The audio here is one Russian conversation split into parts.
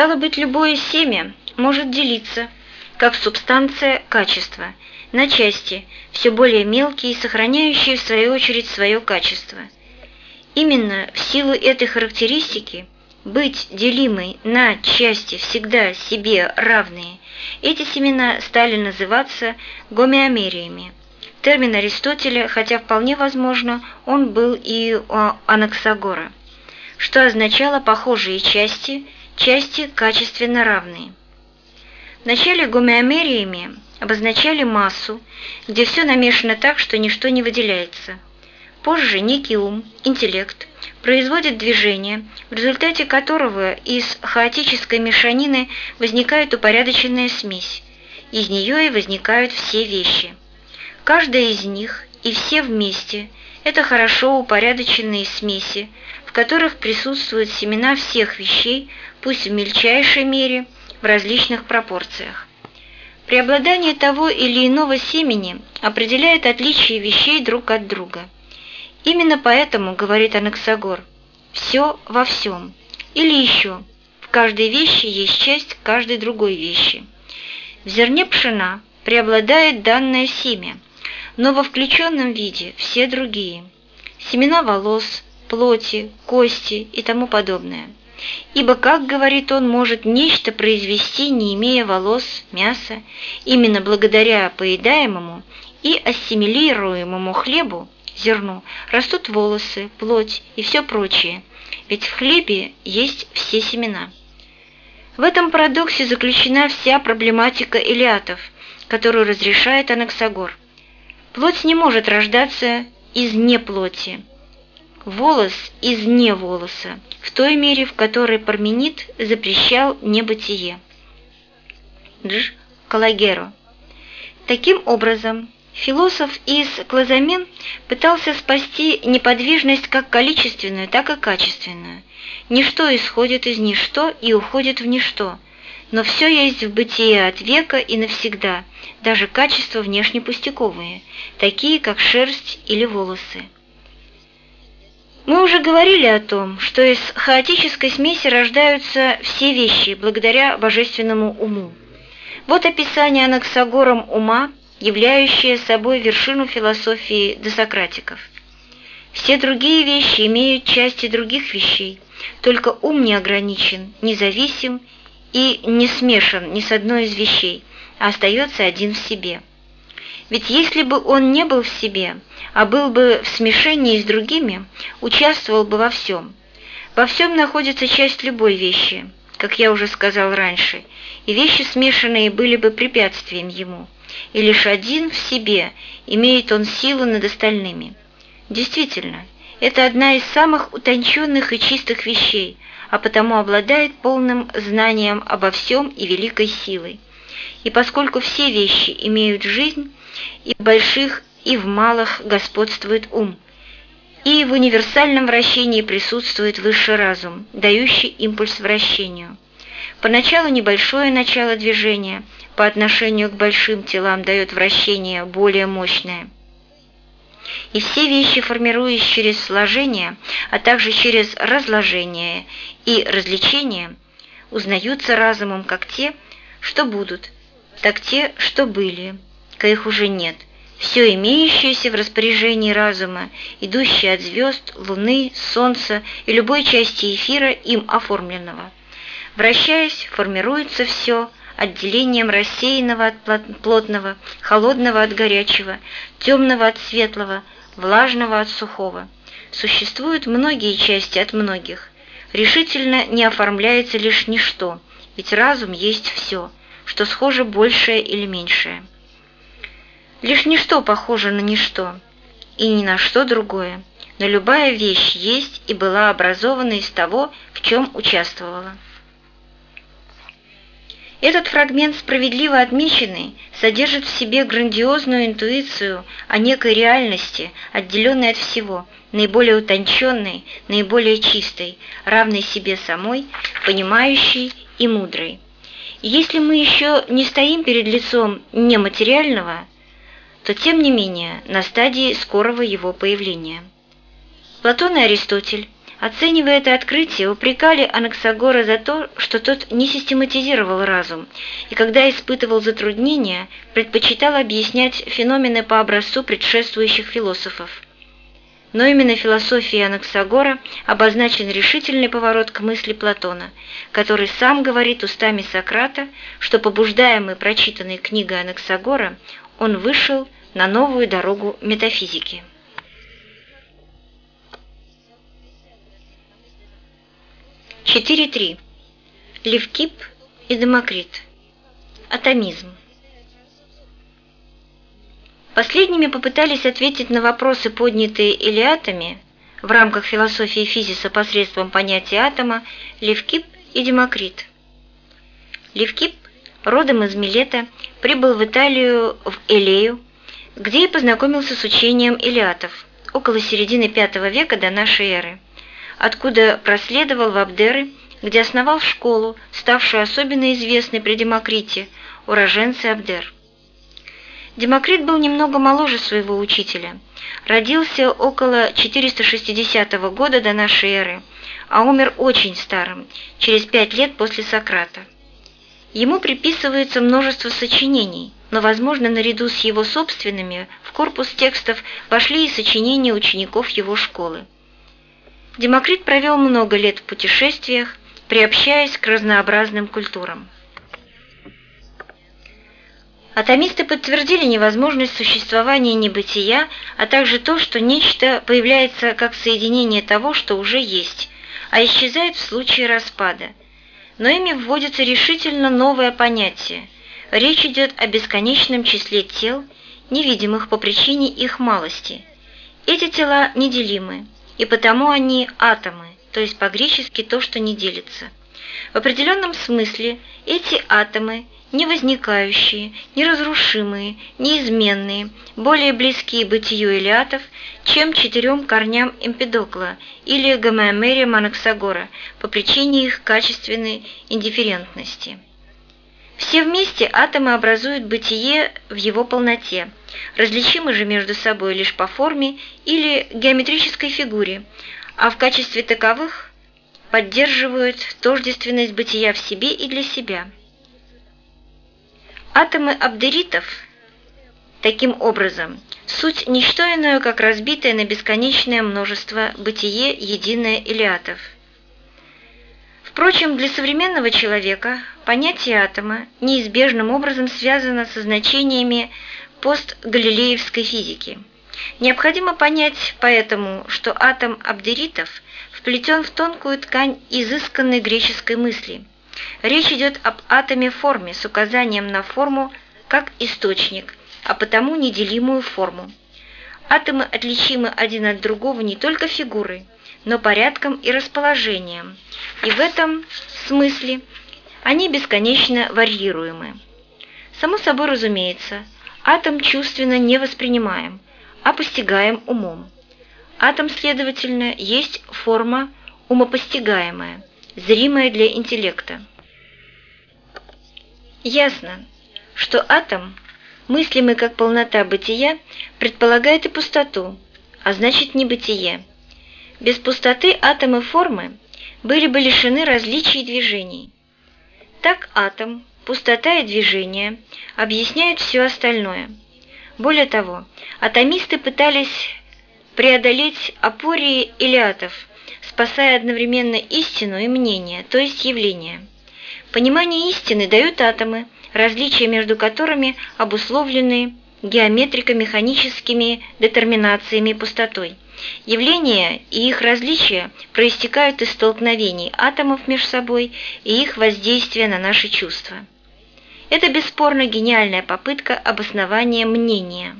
Стало быть, любое семя может делиться, как субстанция качества, на части, все более мелкие, сохраняющие в свою очередь свое качество. Именно в силу этой характеристики быть делимой на части всегда себе равные, эти семена стали называться гомеомериями. Термин Аристотеля, хотя вполне возможно, он был и у Анаксагора, что означало похожие части, части качественно равные. Вначале гомеомериями обозначали массу, где все намешано так, что ничто не выделяется. Позже некий ум, интеллект, производит движение, в результате которого из хаотической мешанины возникает упорядоченная смесь. Из нее и возникают все вещи. Каждая из них и все вместе – это хорошо упорядоченные смеси, в которых присутствуют семена всех вещей, пусть в мельчайшей мере, в различных пропорциях. Преобладание того или иного семени определяет отличие вещей друг от друга. Именно поэтому, говорит Анаксагор, все во всем. Или еще, в каждой вещи есть часть каждой другой вещи. В зерне пшена преобладает данное семя, но во включенном виде все другие. Семена волос, плоти, кости и тому подобное. Ибо, как говорит он, может нечто произвести, не имея волос, мяса, именно благодаря поедаемому и ассимилируемому хлебу, зерну, растут волосы, плоть и все прочее, ведь в хлебе есть все семена. В этом парадоксе заключена вся проблематика элиатов, которую разрешает Анаксагор. Плоть не может рождаться из неплоти, волос из неволоса, в той мере, в которой Парменид запрещал небытие. Дж. Калагеро. Таким образом, философ из Клазамен пытался спасти неподвижность как количественную, так и качественную. Ничто исходит из ничто и уходит в ничто, но все есть в бытии от века и навсегда, даже качества внешне пустяковые, такие как шерсть или волосы. Мы уже говорили о том, что из хаотической смеси рождаются все вещи благодаря божественному уму. Вот описание Анаксагором ума, являющее собой вершину философии досократиков. Все другие вещи имеют части других вещей, только ум не ограничен, независим и не смешан ни с одной из вещей, а остается один в себе. Ведь если бы он не был в себе, а был бы в смешении с другими, участвовал бы во всем. Во всем находится часть любой вещи, как я уже сказал раньше, и вещи смешанные были бы препятствием ему, и лишь один в себе имеет он силу над остальными. Действительно, это одна из самых утонченных и чистых вещей, а потому обладает полным знанием обо всем и великой силой. И поскольку все вещи имеют жизнь, и больших и в малых господствует ум, и в универсальном вращении присутствует высший разум, дающий импульс вращению. Поначалу небольшое начало движения по отношению к большим телам дает вращение более мощное. И все вещи, формируясь через сложение, а также через разложение и развлечение, узнаются разумом как те, что будут, так те, что были, их уже нет – все имеющееся в распоряжении разума, идущее от звезд, луны, солнца и любой части эфира им оформленного. Вращаясь, формируется все отделением рассеянного от плотного, холодного от горячего, темного от светлого, влажного от сухого. Существуют многие части от многих. Решительно не оформляется лишь ничто, ведь разум есть все, что схоже большее или меньшее. Лишь ничто похоже на ничто, и ни на что другое, но любая вещь есть и была образована из того, в чем участвовала. Этот фрагмент, справедливо отмеченный, содержит в себе грандиозную интуицию о некой реальности, отделенной от всего, наиболее утонченной, наиболее чистой, равной себе самой, понимающей и мудрой. Если мы еще не стоим перед лицом нематериального, то тем не менее на стадии скорого его появления. Платон и Аристотель Оценивая это открытие, упрекали Анаксагора за то, что тот не систематизировал разум, и когда испытывал затруднения, предпочитал объяснять феномены по образцу предшествующих философов. Но именно философией Анаксагора обозначен решительный поворот к мысли Платона, который сам говорит устами Сократа, что побуждаемый прочитанной книгой Анаксагора, он вышел на новую дорогу метафизики. 4.3. Левкип и Демокрит. Атомизм. Последними попытались ответить на вопросы, поднятые Илиатами в рамках философии физиса посредством понятия атома Левкип и Демокрит. Левкип, родом из Милета, прибыл в Италию в Элею, где и познакомился с учением Илиатов около середины V века до нашей эры откуда проследовал в Абдеры, где основал школу, ставшую особенно известной при Демокрите, уроженцы Абдер. Демокрит был немного моложе своего учителя, родился около 460 года до нашей эры, а умер очень старым, через пять лет после Сократа. Ему приписывается множество сочинений, но, возможно, наряду с его собственными в корпус текстов вошли и сочинения учеников его школы. Демокрит провел много лет в путешествиях, приобщаясь к разнообразным культурам. Атомисты подтвердили невозможность существования небытия, а также то, что нечто появляется как соединение того, что уже есть, а исчезает в случае распада. Но ими вводится решительно новое понятие. Речь идет о бесконечном числе тел, невидимых по причине их малости. Эти тела неделимы и потому они атомы, то есть по-гречески то, что не делится. В определенном смысле эти атомы не возникающие, неразрушимые, неизменные, более близкие бытию элиатов, чем четырем корням Эмпедокла или Гомеомерия Манаксагора по причине их качественной индифферентности. Все вместе атомы образуют бытие в его полноте, различимы же между собой лишь по форме или геометрической фигуре, а в качестве таковых поддерживают тождественность бытия в себе и для себя. Атомы абдеритов, таким образом, суть не что иное, как разбитое на бесконечное множество бытие единое илиатов – Впрочем, для современного человека понятие атома неизбежным образом связано со значениями постгалилеевской физики. Необходимо понять поэтому, что атом абдеритов вплетен в тонкую ткань изысканной греческой мысли. Речь идет об атоме-форме с указанием на форму как источник, а потому неделимую форму. Атомы отличимы один от другого не только фигурой, но порядком и расположением, и в этом смысле они бесконечно варьируемы. Само собой разумеется, атом чувственно не воспринимаем, а постигаем умом. Атом, следовательно, есть форма умопостигаемая, зримая для интеллекта. Ясно, что атом, мыслимый как полнота бытия, предполагает и пустоту, а значит небытие. Без пустоты атомы формы были бы лишены различий движений. Так атом, пустота и движение объясняют все остальное. Более того, атомисты пытались преодолеть апории илиатов, спасая одновременно истину и мнение, то есть явление. Понимание истины дают атомы, различия между которыми обусловлены геометрико-механическими детерминациями пустотой – Явления и их различия проистекают из столкновений атомов между собой и их воздействия на наши чувства. Это бесспорно гениальная попытка обоснования мнения.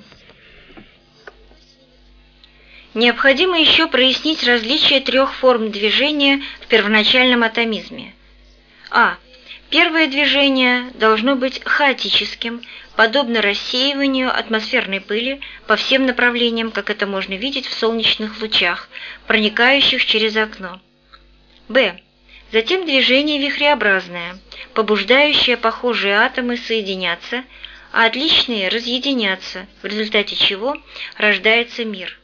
Необходимо еще прояснить различия трех форм движения в первоначальном атомизме. А. Первое движение должно быть хаотическим, подобно рассеиванию атмосферной пыли по всем направлениям, как это можно видеть в солнечных лучах, проникающих через окно. Б. Затем движение вихреобразное, побуждающее похожие атомы соединяться, а отличные разъединяться, в результате чего рождается мир.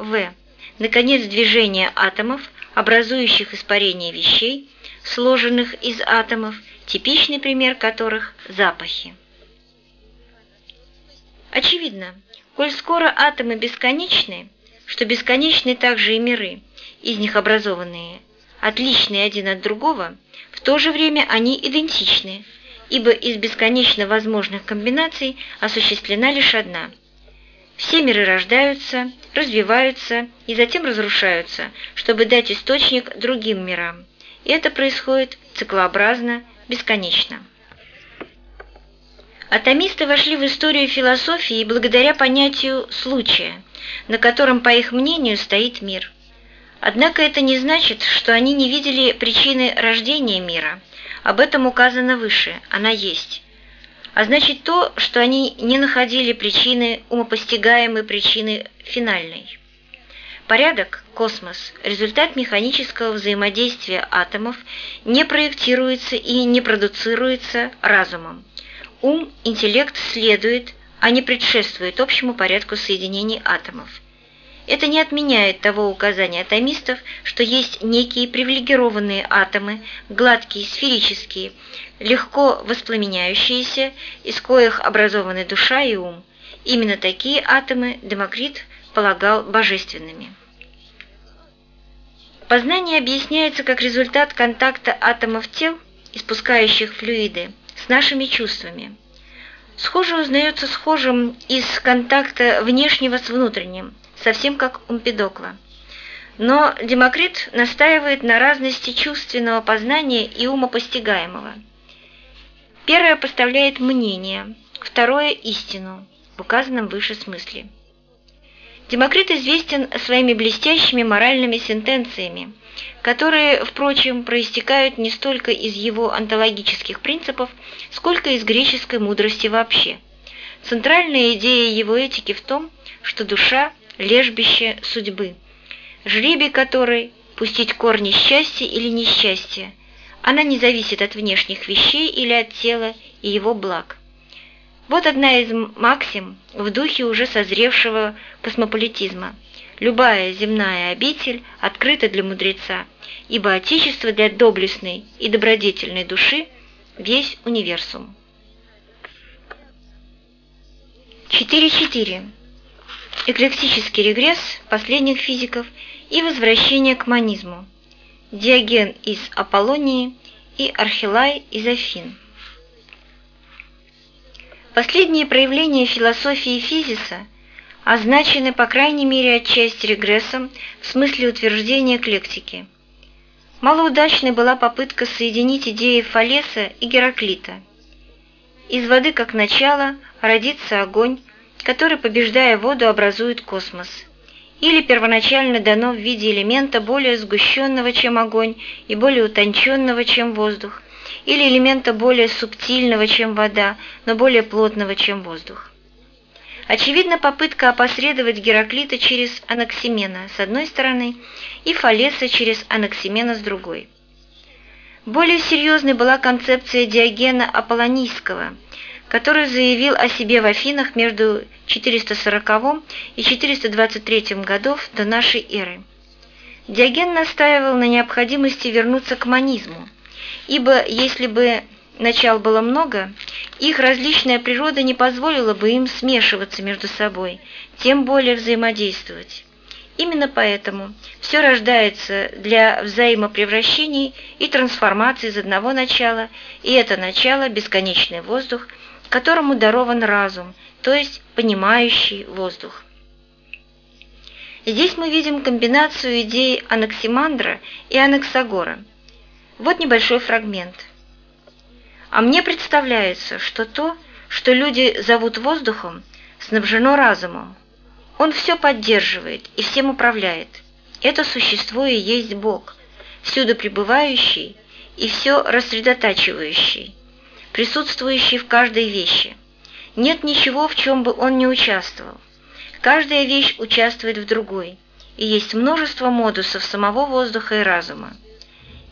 В. Наконец, движение атомов, образующих испарение вещей, сложенных из атомов, типичный пример которых – запахи. Очевидно, коль скоро атомы бесконечны, что бесконечны также и миры, из них образованные, отличные один от другого, в то же время они идентичны, ибо из бесконечно возможных комбинаций осуществлена лишь одна. Все миры рождаются, развиваются и затем разрушаются, чтобы дать источник другим мирам. И это происходит циклообразно, бесконечно. Атомисты вошли в историю философии благодаря понятию «случая», на котором, по их мнению, стоит мир. Однако это не значит, что они не видели причины рождения мира. Об этом указано выше, она есть. А значит то, что они не находили причины, умопостигаемой причины финальной. Порядок, космос, результат механического взаимодействия атомов не проектируется и не продуцируется разумом. Ум, интеллект следует, а не предшествует общему порядку соединений атомов. Это не отменяет того указания атомистов, что есть некие привилегированные атомы, гладкие, сферические, легко воспламеняющиеся, из коих образованы душа и ум. Именно такие атомы Демокрит полагал божественными. Познание объясняется как результат контакта атомов тел, испускающих флюиды, с нашими чувствами. Схоже узнается схожим из контакта внешнего с внутренним, совсем как у Мпедокла. Но Демокрит настаивает на разности чувственного познания и умопостигаемого. Первое поставляет мнение, второе – истину, в указанном выше смысле. Демокрит известен своими блестящими моральными сентенциями, которые, впрочем, проистекают не столько из его онтологических принципов, сколько из греческой мудрости вообще. Центральная идея его этики в том, что душа – лежбище судьбы, жребий которой – пустить корни счастья или несчастья. Она не зависит от внешних вещей или от тела и его благ. Вот одна из максим в духе уже созревшего космополитизма. Любая земная обитель открыта для мудреца, ибо Отечество для доблестной и добродетельной души – весь универсум. 4.4. Эклектический регресс последних физиков и возвращение к манизму. Диоген из Аполлонии и Архилай из Афин. Последние проявления философии физиса означены, по крайней мере, отчасти регрессом в смысле утверждения эклектики. Малоудачной была попытка соединить идеи Фалеса и Гераклита. Из воды как начало родится огонь, который, побеждая воду, образует космос. Или первоначально дано в виде элемента более сгущенного, чем огонь, и более утонченного, чем воздух, или элемента более субтильного, чем вода, но более плотного, чем воздух. Очевидно, попытка опосредовать Гераклита через Анаксимена с одной стороны и Фалеса через Анаксимена с другой. Более серьезной была концепция Диогена Аполлонийского, который заявил о себе в Афинах между 440 и 423 годов до нашей эры. Диоген настаивал на необходимости вернуться к манизму – ибо если бы начал было много, их различная природа не позволила бы им смешиваться между собой, тем более взаимодействовать. Именно поэтому все рождается для взаимопревращений и трансформации из одного начала, и это начало – бесконечный воздух, которому дарован разум, то есть понимающий воздух. Здесь мы видим комбинацию идей Анаксимандра и Анаксагора – вот небольшой фрагмент. А мне представляется, что то, что люди зовут воздухом, снабжено разумом. Он все поддерживает и всем управляет. Это существо и есть Бог, всюду пребывающий и все рассредотачивающий, присутствующий в каждой вещи. Нет ничего, в чем бы он не участвовал. Каждая вещь участвует в другой, и есть множество модусов самого воздуха и разума.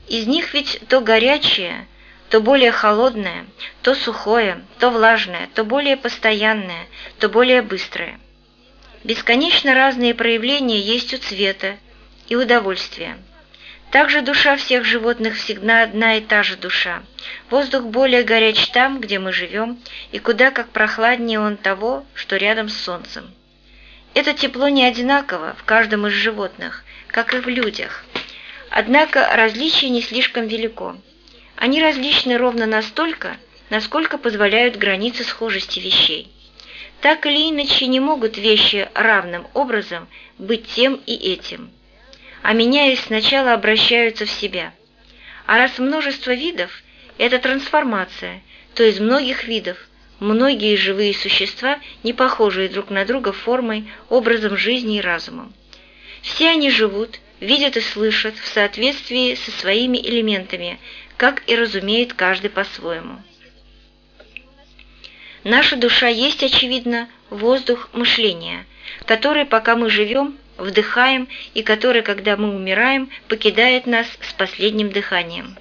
Из них ведь то горячее, то более холодное, то сухое, то влажное, то более постоянное, то более быстрое. Бесконечно разные проявления есть у цвета и удовольствия. Также душа всех животных всегда одна и та же душа. Воздух более горяч там, где мы живем, и куда как прохладнее он того, что рядом с солнцем. Это тепло не одинаково в каждом из животных, как и в людях. Однако различие не слишком велико. Они различны ровно настолько, насколько позволяют границы схожести вещей. Так или иначе не могут вещи равным образом быть тем и этим. А меняясь, сначала обращаются в себя. А раз множество видов – это трансформация, то из многих видов многие живые существа, не похожие друг на друга формой, образом жизни и разумом. Все они живут, видят и слышат в соответствии со своими элементами, как и разумеет каждый по-своему. Наша душа есть, очевидно, воздух мышления, который, пока мы живем, вдыхаем и который, когда мы умираем, покидает нас с последним дыханием.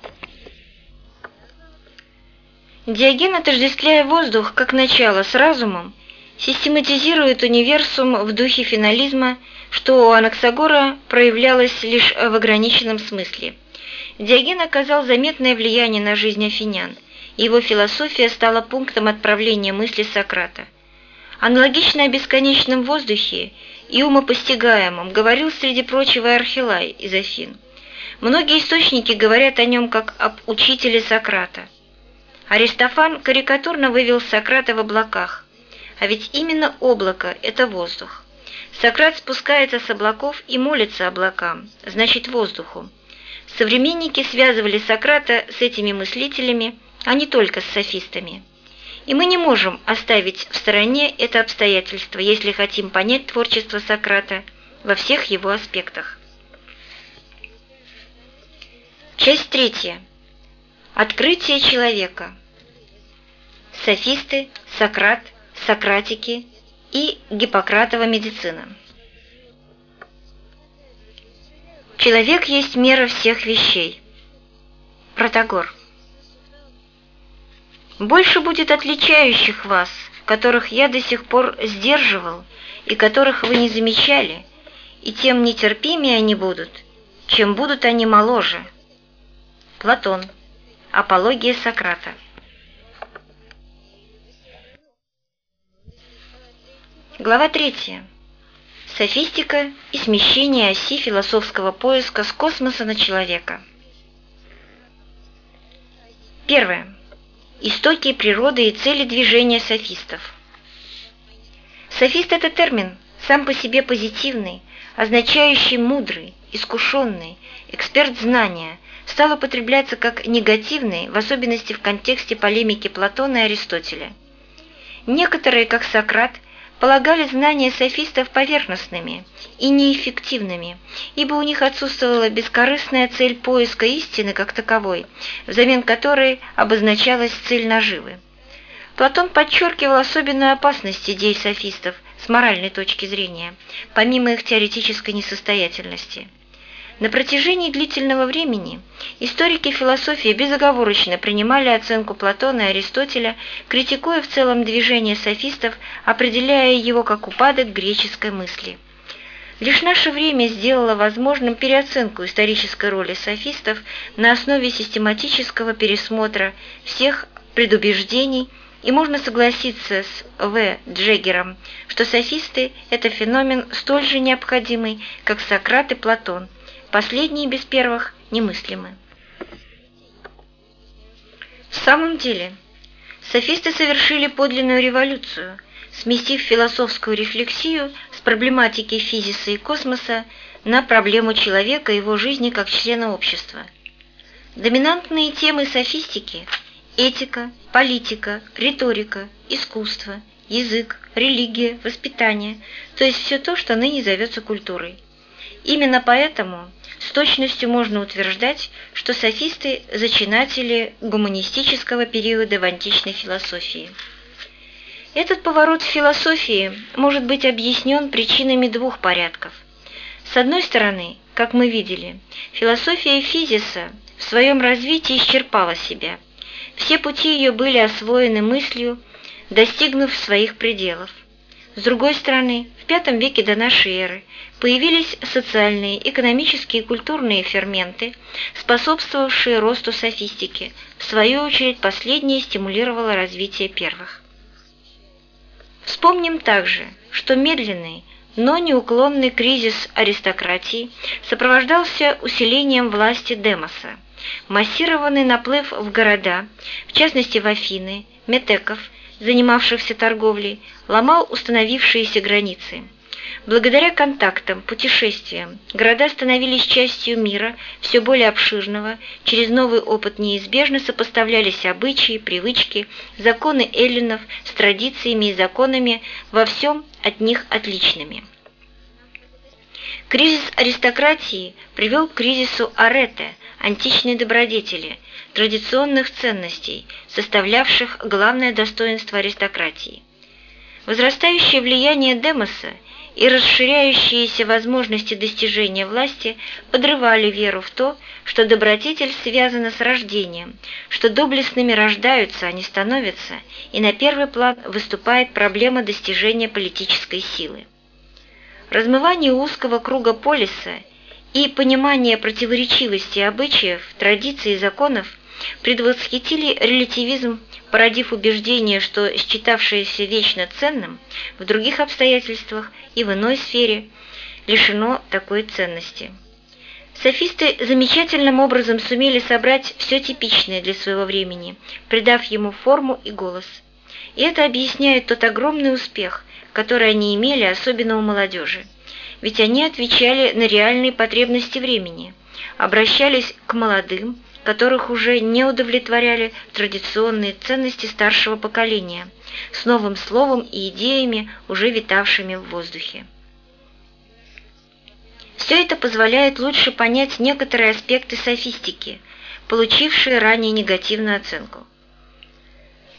Диоген, отождествляя воздух как начало с разумом, систематизирует универсум в духе финализма, что у Анаксагора проявлялось лишь в ограниченном смысле. Диоген оказал заметное влияние на жизнь афинян – его философия стала пунктом отправления мысли Сократа. Аналогично о бесконечном воздухе и умопостигаемом говорил среди прочего Архилай из Афин. Многие источники говорят о нем как об учителе Сократа. Аристофан карикатурно вывел Сократа в облаках, а ведь именно облако – это воздух. Сократ спускается с облаков и молится облакам, значит воздуху. Современники связывали Сократа с этими мыслителями – а не только с софистами. И мы не можем оставить в стороне это обстоятельство, если хотим понять творчество Сократа во всех его аспектах. Часть третья. Открытие человека. Софисты, Сократ, Сократики и Гиппократова медицина. Человек есть мера всех вещей. Протагор. Больше будет отличающих вас, которых я до сих пор сдерживал и которых вы не замечали, и тем нетерпимее они будут, чем будут они моложе. Платон. Апология Сократа. Глава третья. Софистика и смещение оси философского поиска с космоса на человека. Первое. Истоки природы и цели движения софистов. Софист – это термин, сам по себе позитивный, означающий мудрый, искушенный, эксперт знания, стал употребляться как негативный, в особенности в контексте полемики Платона и Аристотеля. Некоторые, как Сократ, полагали знания софистов поверхностными и неэффективными, ибо у них отсутствовала бескорыстная цель поиска истины как таковой, взамен которой обозначалась цель наживы. Платон подчеркивал особенную опасность идей софистов с моральной точки зрения, помимо их теоретической несостоятельности. На протяжении длительного времени историки философии безоговорочно принимали оценку Платона и Аристотеля, критикуя в целом движение софистов, определяя его как упадок греческой мысли. Лишь наше время сделало возможным переоценку исторической роли софистов на основе систематического пересмотра всех предубеждений, и можно согласиться с В. Джеггером, что софисты – это феномен столь же необходимый, как Сократ и Платон – Последние без первых немыслимы. В самом деле, софисты совершили подлинную революцию, сместив философскую рефлексию с проблематики физиса и космоса на проблему человека и его жизни как члена общества. Доминантные темы софистики – этика, политика, риторика, искусство, язык, религия, воспитание, то есть все то, что ныне зовется культурой. Именно поэтому с точностью можно утверждать, что софисты – зачинатели гуманистического периода в античной философии. Этот поворот в философии может быть объяснен причинами двух порядков. С одной стороны, как мы видели, философия физиса в своем развитии исчерпала себя. Все пути ее были освоены мыслью, достигнув своих пределов. С другой стороны, в V веке до нашей эры появились социальные, экономические и культурные ферменты, способствовавшие росту софистики. В свою очередь, последнее стимулировало развитие первых. Вспомним также, что медленный, но неуклонный кризис аристократии сопровождался усилением власти Демоса. Массированный наплыв в города, в частности в Афины, метеков – занимавшихся торговлей, ломал установившиеся границы. Благодаря контактам, путешествиям, города становились частью мира, все более обширного, через новый опыт неизбежно сопоставлялись обычаи, привычки, законы эллинов с традициями и законами, во всем от них отличными. Кризис аристократии привел к кризису арете, античной добродетели, традиционных ценностей, составлявших главное достоинство аристократии. Возрастающее влияние Демоса и расширяющиеся возможности достижения власти подрывали веру в то, что добродетель связана с рождением, что доблестными рождаются, а не становятся, и на первый план выступает проблема достижения политической силы. Размывание узкого круга полиса и понимание противоречивости обычаев, традиций и законов предвосхитили релятивизм, породив убеждение, что считавшееся вечно ценным в других обстоятельствах и в иной сфере лишено такой ценности. Софисты замечательным образом сумели собрать все типичное для своего времени, придав ему форму и голос. И это объясняет тот огромный успех, который они имели, особенно у молодежи. Ведь они отвечали на реальные потребности времени, обращались к молодым, которых уже не удовлетворяли традиционные ценности старшего поколения, с новым словом и идеями, уже витавшими в воздухе. Все это позволяет лучше понять некоторые аспекты софистики, получившие ранее негативную оценку.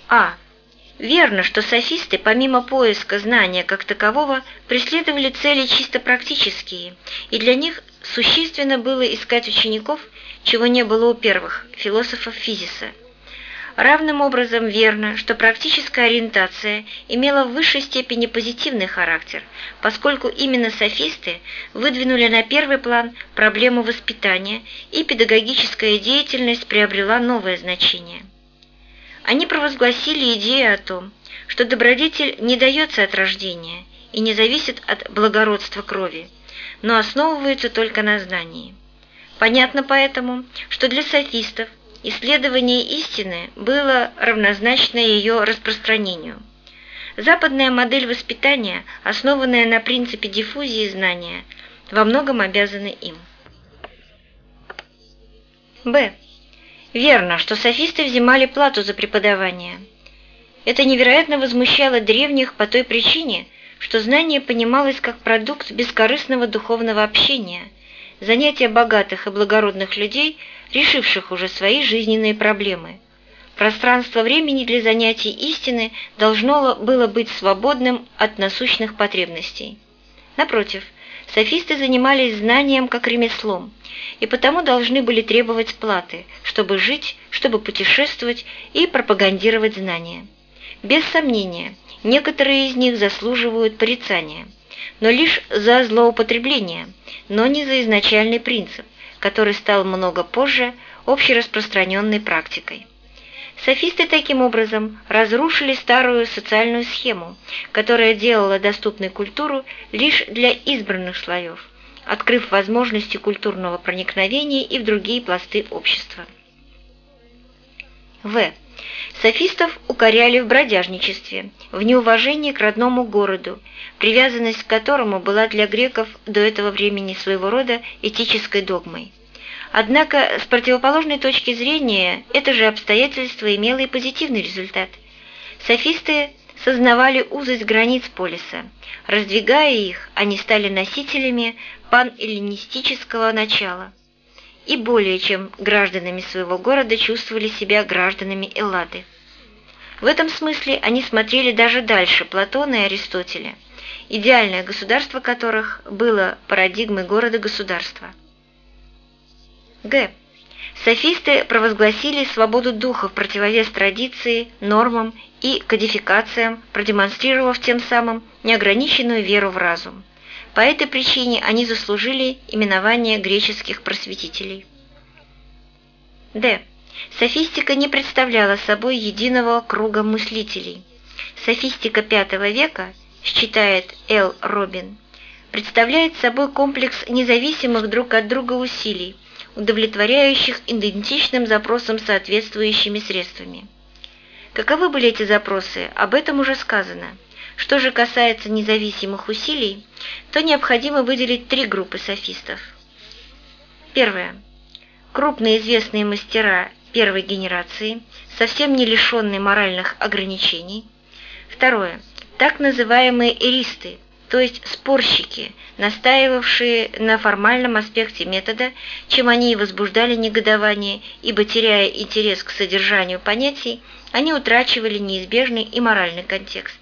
А. Верно, что софисты, помимо поиска знания как такового, преследовали цели чисто практические, и для них существенно было искать учеников – чего не было у первых, философов физиса. Равным образом верно, что практическая ориентация имела в высшей степени позитивный характер, поскольку именно софисты выдвинули на первый план проблему воспитания, и педагогическая деятельность приобрела новое значение. Они провозгласили идею о том, что добродетель не дается от рождения и не зависит от благородства крови, но основывается только на знании. Понятно поэтому, что для софистов исследование истины было равнозначно ее распространению. Западная модель воспитания, основанная на принципе диффузии знания, во многом обязана им. Б. Верно, что софисты взимали плату за преподавание. Это невероятно возмущало древних по той причине, что знание понималось как продукт бескорыстного духовного общения – занятия богатых и благородных людей, решивших уже свои жизненные проблемы. Пространство времени для занятий истины должно было быть свободным от насущных потребностей. Напротив, софисты занимались знанием как ремеслом, и потому должны были требовать платы, чтобы жить, чтобы путешествовать и пропагандировать знания. Без сомнения, некоторые из них заслуживают порицания – но лишь за злоупотребление, но не за изначальный принцип, который стал много позже общераспространенной практикой. Софисты таким образом разрушили старую социальную схему, которая делала доступной культуру лишь для избранных слоев, открыв возможности культурного проникновения и в другие пласты общества. В. Софистов укоряли в бродяжничестве, в неуважении к родному городу, привязанность к которому была для греков до этого времени своего рода этической догмой. Однако с противоположной точки зрения это же обстоятельство имело и позитивный результат. Софисты сознавали узость границ полиса. Раздвигая их, они стали носителями панэллинистического начала – и более чем гражданами своего города чувствовали себя гражданами Эллады. В этом смысле они смотрели даже дальше Платона и Аристотеля, идеальное государство которых было парадигмой города-государства. Г. Софисты провозгласили свободу духа в противовес традиции, нормам и кодификациям, продемонстрировав тем самым неограниченную веру в разум. По этой причине они заслужили именование греческих просветителей. Д. Софистика не представляла собой единого круга мыслителей. Софистика V века, считает Л. Робин, представляет собой комплекс независимых друг от друга усилий, удовлетворяющих идентичным запросам соответствующими средствами. Каковы были эти запросы, об этом уже сказано. Что же касается независимых усилий, то необходимо выделить три группы софистов. Первое. Крупные известные мастера первой генерации, совсем не лишенные моральных ограничений. Второе. Так называемые эристы, то есть спорщики, настаивавшие на формальном аспекте метода, чем они и возбуждали негодование, ибо, теряя интерес к содержанию понятий, они утрачивали неизбежный и моральный контекст.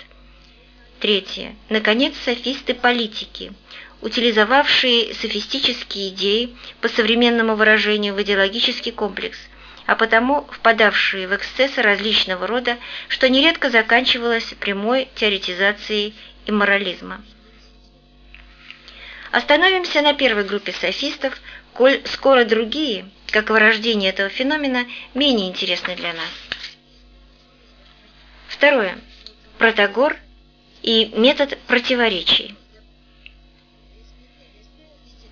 Третье. Наконец, софисты-политики, утилизовавшие софистические идеи по современному выражению в идеологический комплекс, а потому впадавшие в эксцессы различного рода, что нередко заканчивалось прямой теоретизацией имморализма. Остановимся на первой группе софистов, коль скоро другие, как вырождение этого феномена, менее интересны для нас. Второе. Протагор и метод противоречий.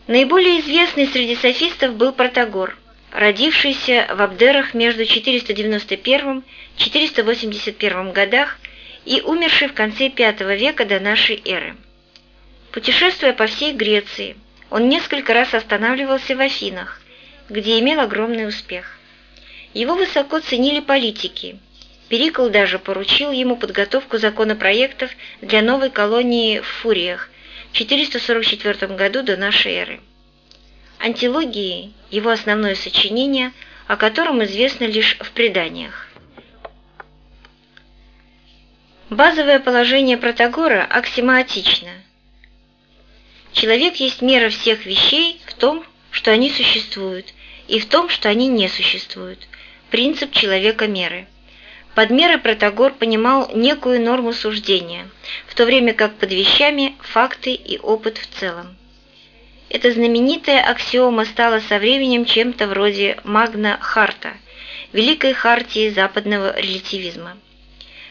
Наиболее известный среди софистов был Протагор, родившийся в Абдерах между 491-481 годах и умерший в конце V века до нашей эры. Путешествуя по всей Греции, он несколько раз останавливался в Афинах, где имел огромный успех. Его высоко ценили политики. Перикл даже поручил ему подготовку законопроектов для новой колонии в Фуриях в 444 году до нашей эры. Антилогии – его основное сочинение, о котором известно лишь в преданиях. Базовое положение Протагора аксиоматично – Человек есть мера всех вещей в том, что они существуют, и в том, что они не существуют. Принцип человека меры. Под мерой Протагор понимал некую норму суждения, в то время как под вещами – факты и опыт в целом. Эта знаменитая аксиома стала со временем чем-то вроде Магна Харта, великой хартии западного релятивизма.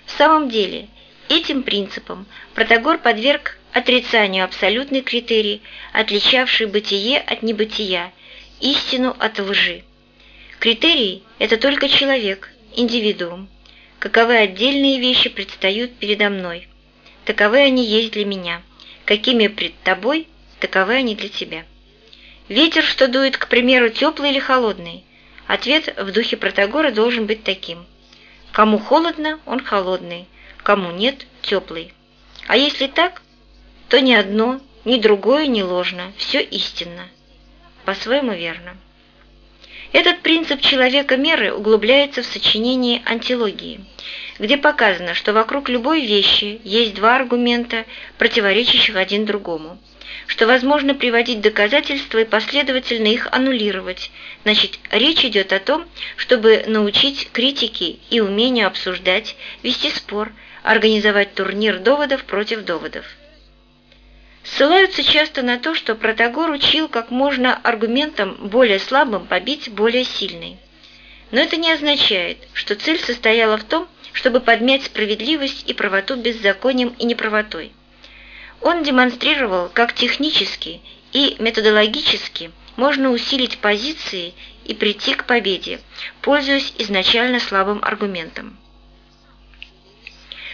В самом деле, этим принципом Протагор подверг отрицанию абсолютный критерий, отличавший бытие от небытия, истину от лжи. Критерий – это только человек, индивидуум. Каковы отдельные вещи предстают передо мной. Таковы они есть для меня. Какими пред тобой, таковы они для тебя. Ветер, что дует, к примеру, теплый или холодный? Ответ в духе Протагора должен быть таким. Кому холодно, он холодный, кому нет – теплый. А если так, то ни одно, ни другое не ложно, все истинно, по-своему верно. Этот принцип человека меры углубляется в сочинении антилогии, где показано, что вокруг любой вещи есть два аргумента, противоречащих один другому, что возможно приводить доказательства и последовательно их аннулировать. Значит, речь идет о том, чтобы научить критике и умению обсуждать, вести спор, организовать турнир доводов против доводов. Ссылаются часто на то, что Протагор учил, как можно аргументом более слабым побить более сильный. Но это не означает, что цель состояла в том, чтобы подмять справедливость и правоту беззаконием и неправотой. Он демонстрировал, как технически и методологически можно усилить позиции и прийти к победе, пользуясь изначально слабым аргументом.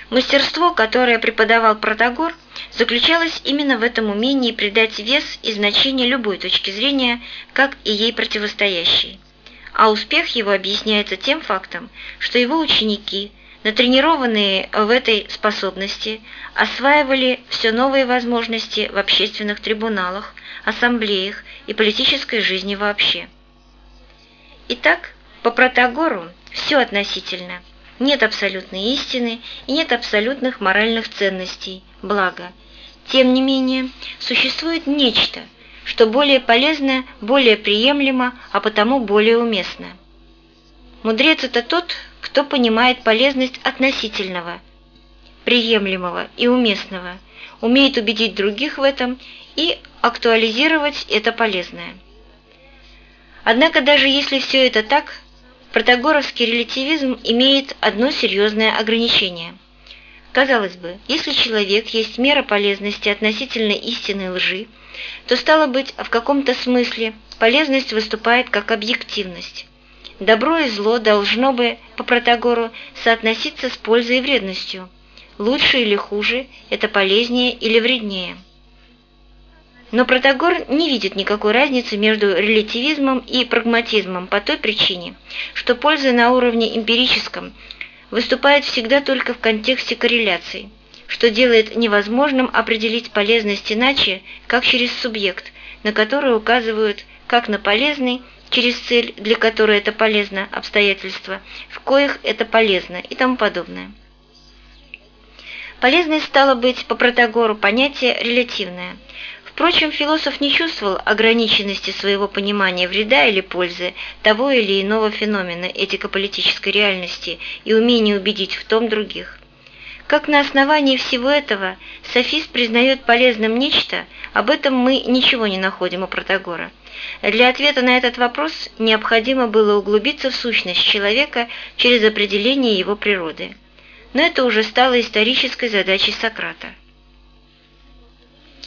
Мастерство, которое преподавал Протагор, заключалось именно в этом умении придать вес и значение любой точки зрения, как и ей противостоящей. А успех его объясняется тем фактом, что его ученики, натренированные в этой способности, осваивали все новые возможности в общественных трибуналах, ассамблеях и политической жизни вообще. Итак, по Протагору все относительно – нет абсолютной истины и нет абсолютных моральных ценностей, блага. Тем не менее, существует нечто, что более полезно, более приемлемо, а потому более уместно. Мудрец – это тот, кто понимает полезность относительного, приемлемого и уместного, умеет убедить других в этом и актуализировать это полезное. Однако даже если все это так, протагоровский релятивизм имеет одно серьезное ограничение. Казалось бы, если человек есть мера полезности относительно истины лжи, то стало быть, в каком-то смысле полезность выступает как объективность. Добро и зло должно бы по Протагору соотноситься с пользой и вредностью. Лучше или хуже – это полезнее или вреднее. Но Протагор не видит никакой разницы между релятивизмом и прагматизмом по той причине, что польза на уровне эмпирическом выступает всегда только в контексте корреляции, что делает невозможным определить полезность иначе, как через субъект, на который указывают как на полезный, через цель, для которой это полезно, обстоятельства, в коих это полезно и тому подобное. Полезность стало быть по Протагору понятие релятивное – Впрочем, философ не чувствовал ограниченности своего понимания вреда или пользы того или иного феномена этико-политической реальности и умения убедить в том других. Как на основании всего этого софист признает полезным нечто, об этом мы ничего не находим у Протагора. Для ответа на этот вопрос необходимо было углубиться в сущность человека через определение его природы. Но это уже стало исторической задачей Сократа.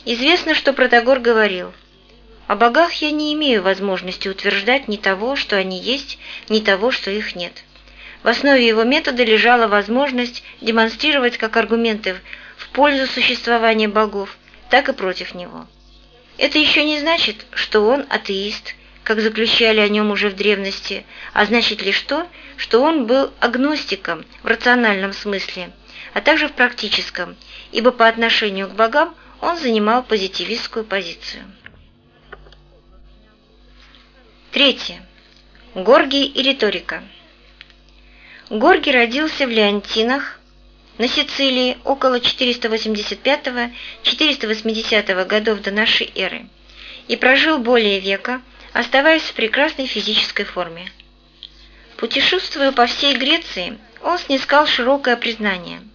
Известно, что Протагор говорил, «О богах я не имею возможности утверждать ни того, что они есть, ни того, что их нет». В основе его метода лежала возможность демонстрировать как аргументы в пользу существования богов, так и против него. Это еще не значит, что он атеист, как заключали о нем уже в древности, а значит лишь то, что он был агностиком в рациональном смысле, а также в практическом, ибо по отношению к богам он занимал позитивистскую позицию. Третье. Горгий и риторика. Горгий родился в Леонтинах, на Сицилии около 485-480 годов до нашей эры и прожил более века, оставаясь в прекрасной физической форме. Путешествуя по всей Греции, он снискал широкое признание –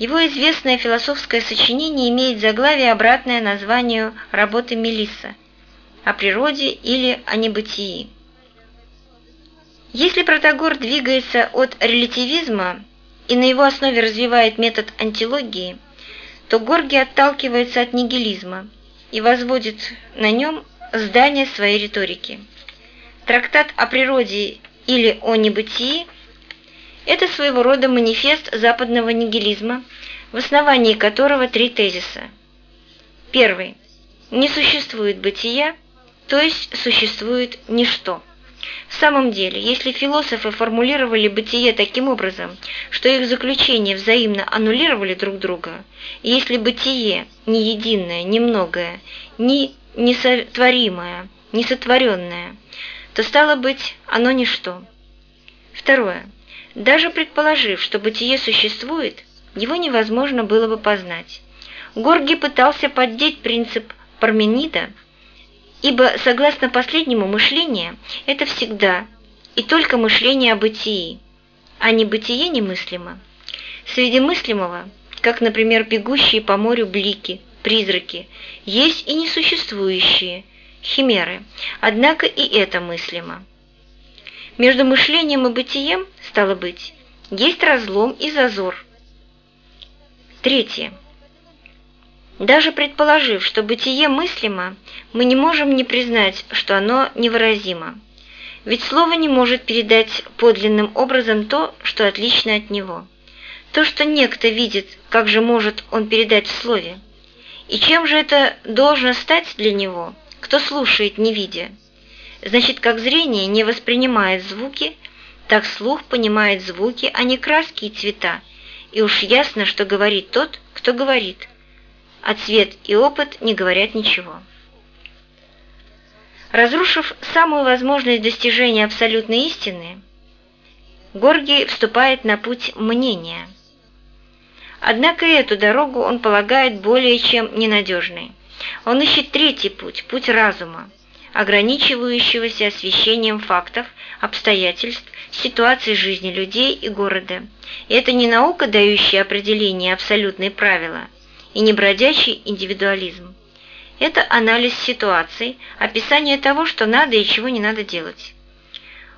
его известное философское сочинение имеет заглавие, обратное названию работы Мелисса о природе или о небытии. Если Протагор двигается от релятивизма и на его основе развивает метод антилогии, то Горгий отталкивается от нигилизма и возводит на нем здание своей риторики. Трактат о природе или о небытии – это своего рода манифест западного нигилизма, в основании которого три тезиса. Первый. Не существует бытия, то есть существует ничто. В самом деле, если философы формулировали бытие таким образом, что их заключения взаимно аннулировали друг друга, если бытие не единое, не многое, не несотворимое, несотворенное, то стало быть, оно ничто. Второе. Даже предположив, что бытие существует, его невозможно было бы познать. Горгий пытался поддеть принцип Парменида, ибо, согласно последнему, мышление – это всегда и только мышление о бытии, а не бытие немыслимо. Среди мыслимого, как, например, бегущие по морю блики, призраки, есть и несуществующие, химеры, однако и это мыслимо. Между мышлением и бытием, стало быть, есть разлом и зазор. Третье. Даже предположив, что бытие мыслимо, мы не можем не признать, что оно невыразимо. Ведь слово не может передать подлинным образом то, что отлично от него. То, что некто видит, как же может он передать в слове? И чем же это должно стать для него, кто слушает, не видя? Значит, как зрение не воспринимает звуки, так слух понимает звуки, а не краски и цвета. И уж ясно, что говорит тот, кто говорит. А цвет и опыт не говорят ничего. Разрушив самую возможность достижения абсолютной истины, Горгий вступает на путь мнения. Однако эту дорогу он полагает более чем ненадежной. Он ищет третий путь, путь разума, ограничивающегося освещением фактов, обстоятельств, ситуаций жизни людей и города. И это не наука, дающая определение абсолютные правила, и не бродячий индивидуализм. Это анализ ситуаций, описание того, что надо и чего не надо делать.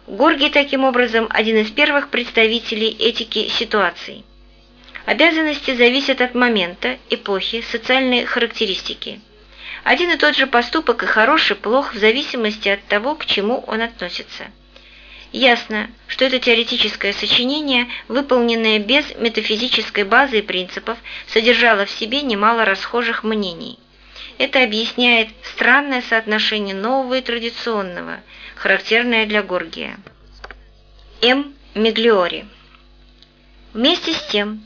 Горгий, таким образом, один из первых представителей этики ситуаций. Обязанности зависят от момента, эпохи, социальной характеристики. Один и тот же поступок и хорош и плох в зависимости от того, к чему он относится. Ясно, что это теоретическое сочинение, выполненное без метафизической базы и принципов, содержало в себе немало расхожих мнений. Это объясняет странное соотношение нового и традиционного, характерное для Горгия. М. Меглиори Вместе с тем,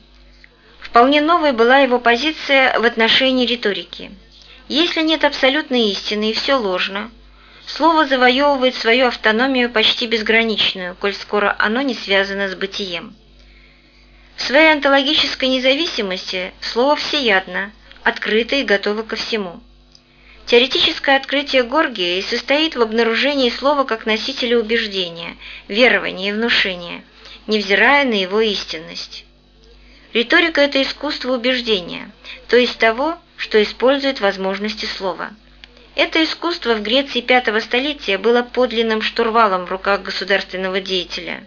вполне новой была его позиция в отношении риторики – если нет абсолютной истины и все ложно, слово завоевывает свою автономию почти безграничную, коль скоро оно не связано с бытием. В своей онтологической независимости слово всеядно, открыто и готово ко всему. Теоретическое открытие Горгия состоит в обнаружении слова как носителя убеждения, верования и внушения, невзирая на его истинность. Риторика – это искусство убеждения, то есть того, что использует возможности слова. Это искусство в Греции пятого столетия было подлинным штурвалом в руках государственного деятеля.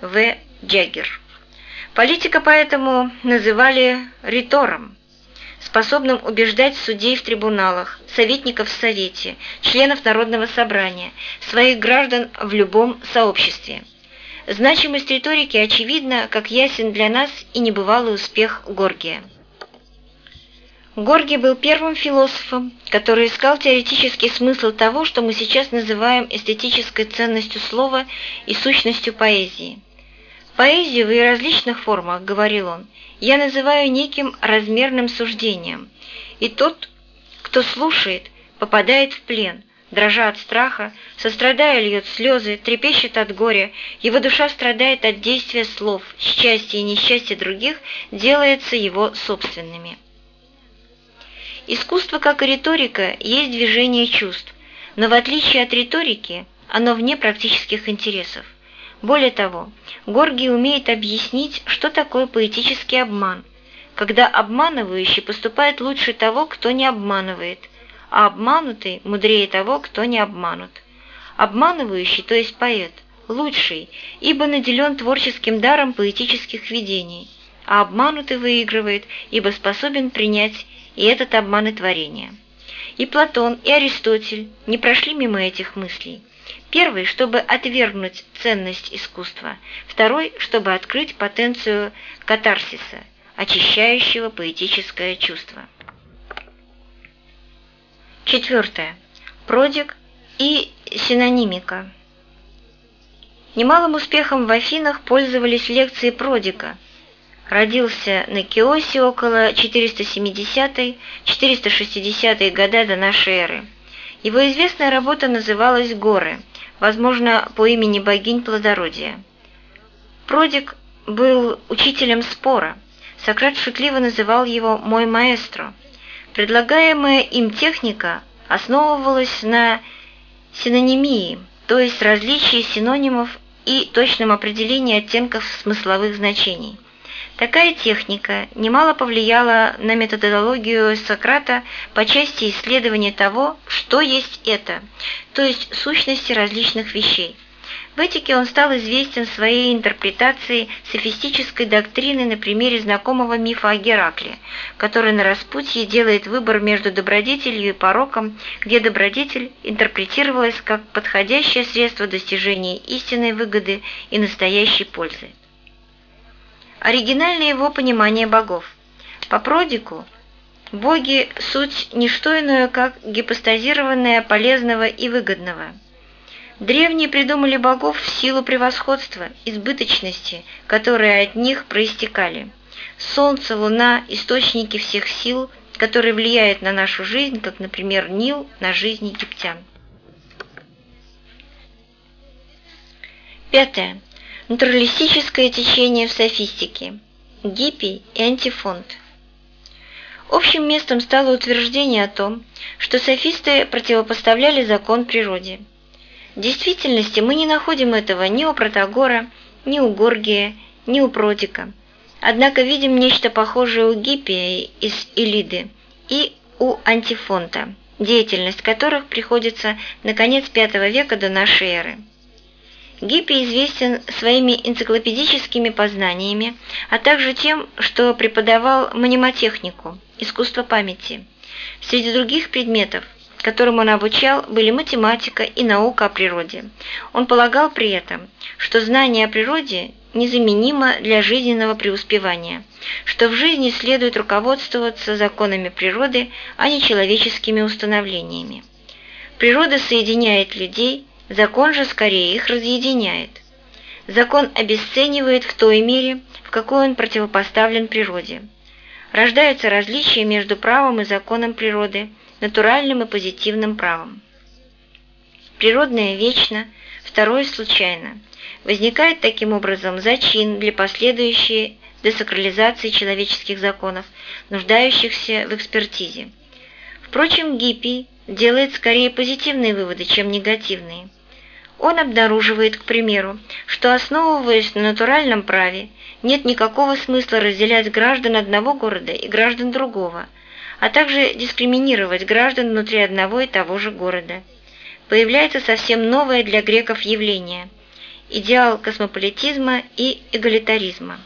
В. Джаггер. Политика поэтому называли ритором, способным убеждать судей в трибуналах, советников в Совете, членов Народного собрания, своих граждан в любом сообществе. Значимость риторики очевидна, как ясен для нас и небывалый успех Горгия. Горгий был первым философом, который искал теоретический смысл того, что мы сейчас называем эстетической ценностью слова и сущностью поэзии. Поэзию в ее различных формах, говорил он, я называю неким размерным суждением, и тот, кто слушает, попадает в плен, дрожа от страха, сострадая льет слезы, трепещет от горя, его душа страдает от действия слов, счастье и несчастье других делается его собственными. Искусство, как и риторика, есть движение чувств, но в отличие от риторики, оно вне практических интересов. Более того, Горгий умеет объяснить, что такое поэтический обман, когда обманывающий поступает лучше того, кто не обманывает, а обманутый мудрее того, кто не обманут. Обманывающий, то есть поэт, лучший, ибо наделен творческим даром поэтических видений, а обманутый выигрывает, ибо способен принять и этот обман и творение. И Платон, и Аристотель не прошли мимо этих мыслей. Первый, чтобы отвергнуть ценность искусства, второй, чтобы открыть потенцию катарсиса, очищающего поэтическое чувство. Четвертое. Продик и синонимика. Немалым успехом в Афинах пользовались лекции Продика – родился на Киосе около 470-460 года до нашей эры. Его известная работа называлась «Горы», возможно, по имени богинь плодородия. Продик был учителем спора. Сократ шутливо называл его «мой маэстро». Предлагаемая им техника основывалась на синонимии, то есть различии синонимов и точном определении оттенков смысловых значений. Такая техника немало повлияла на методологию Сократа по части исследования того, что есть это, то есть сущности различных вещей. В этике он стал известен своей интерпретацией софистической доктрины на примере знакомого мифа о Геракле, который на распутье делает выбор между добродетелью и пороком, где добродетель интерпретировалась как подходящее средство достижения истинной выгоды и настоящей пользы оригинальное его понимание богов. По Продику боги – суть не что иное, как гипостазированное полезного и выгодного. Древние придумали богов в силу превосходства, избыточности, которые от них проистекали. Солнце, луна – источники всех сил, которые влияют на нашу жизнь, как, например, Нил на жизнь египтян. Пятое. Натуралистическое течение в софистике. Гиппий и антифонд. Общим местом стало утверждение о том, что софисты противопоставляли закон природе. В действительности мы не находим этого ни у Протагора, ни у Горгия, ни у Протика. Однако видим нечто похожее у Гиппия из Илиды и у Антифонта, деятельность которых приходится на конец V века до нашей эры. Гиппий известен своими энциклопедическими познаниями, а также тем, что преподавал мнемотехнику, искусство памяти. Среди других предметов, которым он обучал, были математика и наука о природе. Он полагал при этом, что знание о природе незаменимо для жизненного преуспевания, что в жизни следует руководствоваться законами природы, а не человеческими установлениями. Природа соединяет людей, закон же скорее их разъединяет. Закон обесценивает в той мере, в какой он противопоставлен природе. Рождаются различия между правом и законом природы, натуральным и позитивным правом. Природное вечно, второе случайно – Возникает таким образом зачин для последующей десакрализации человеческих законов, нуждающихся в экспертизе. Впрочем, Гиппий делает скорее позитивные выводы, чем негативные. Он обнаруживает, к примеру, что, основываясь на натуральном праве, нет никакого смысла разделять граждан одного города и граждан другого, а также дискриминировать граждан внутри одного и того же города. Появляется совсем новое для греков явление – идеал космополитизма и эгалитаризма.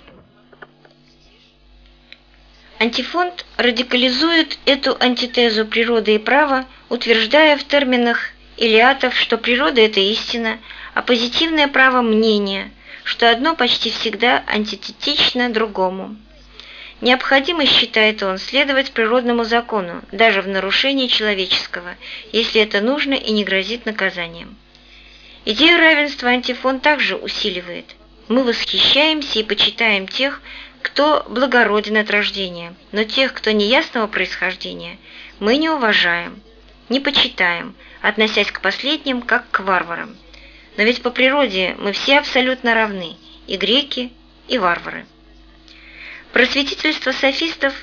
Антифонд радикализует эту антитезу природы и права, утверждая в терминах Илиатов, что природа – это истина, а позитивное право – мнение, что одно почти всегда антитетично другому. Необходимо, считает он, следовать природному закону, даже в нарушении человеческого, если это нужно и не грозит наказанием. Идею равенства антифон также усиливает. Мы восхищаемся и почитаем тех, кто благороден от рождения, но тех, кто неясного происхождения, мы не уважаем, не почитаем, относясь к последним как к варварам. Но ведь по природе мы все абсолютно равны, и греки, и варвары. Просветительство софистов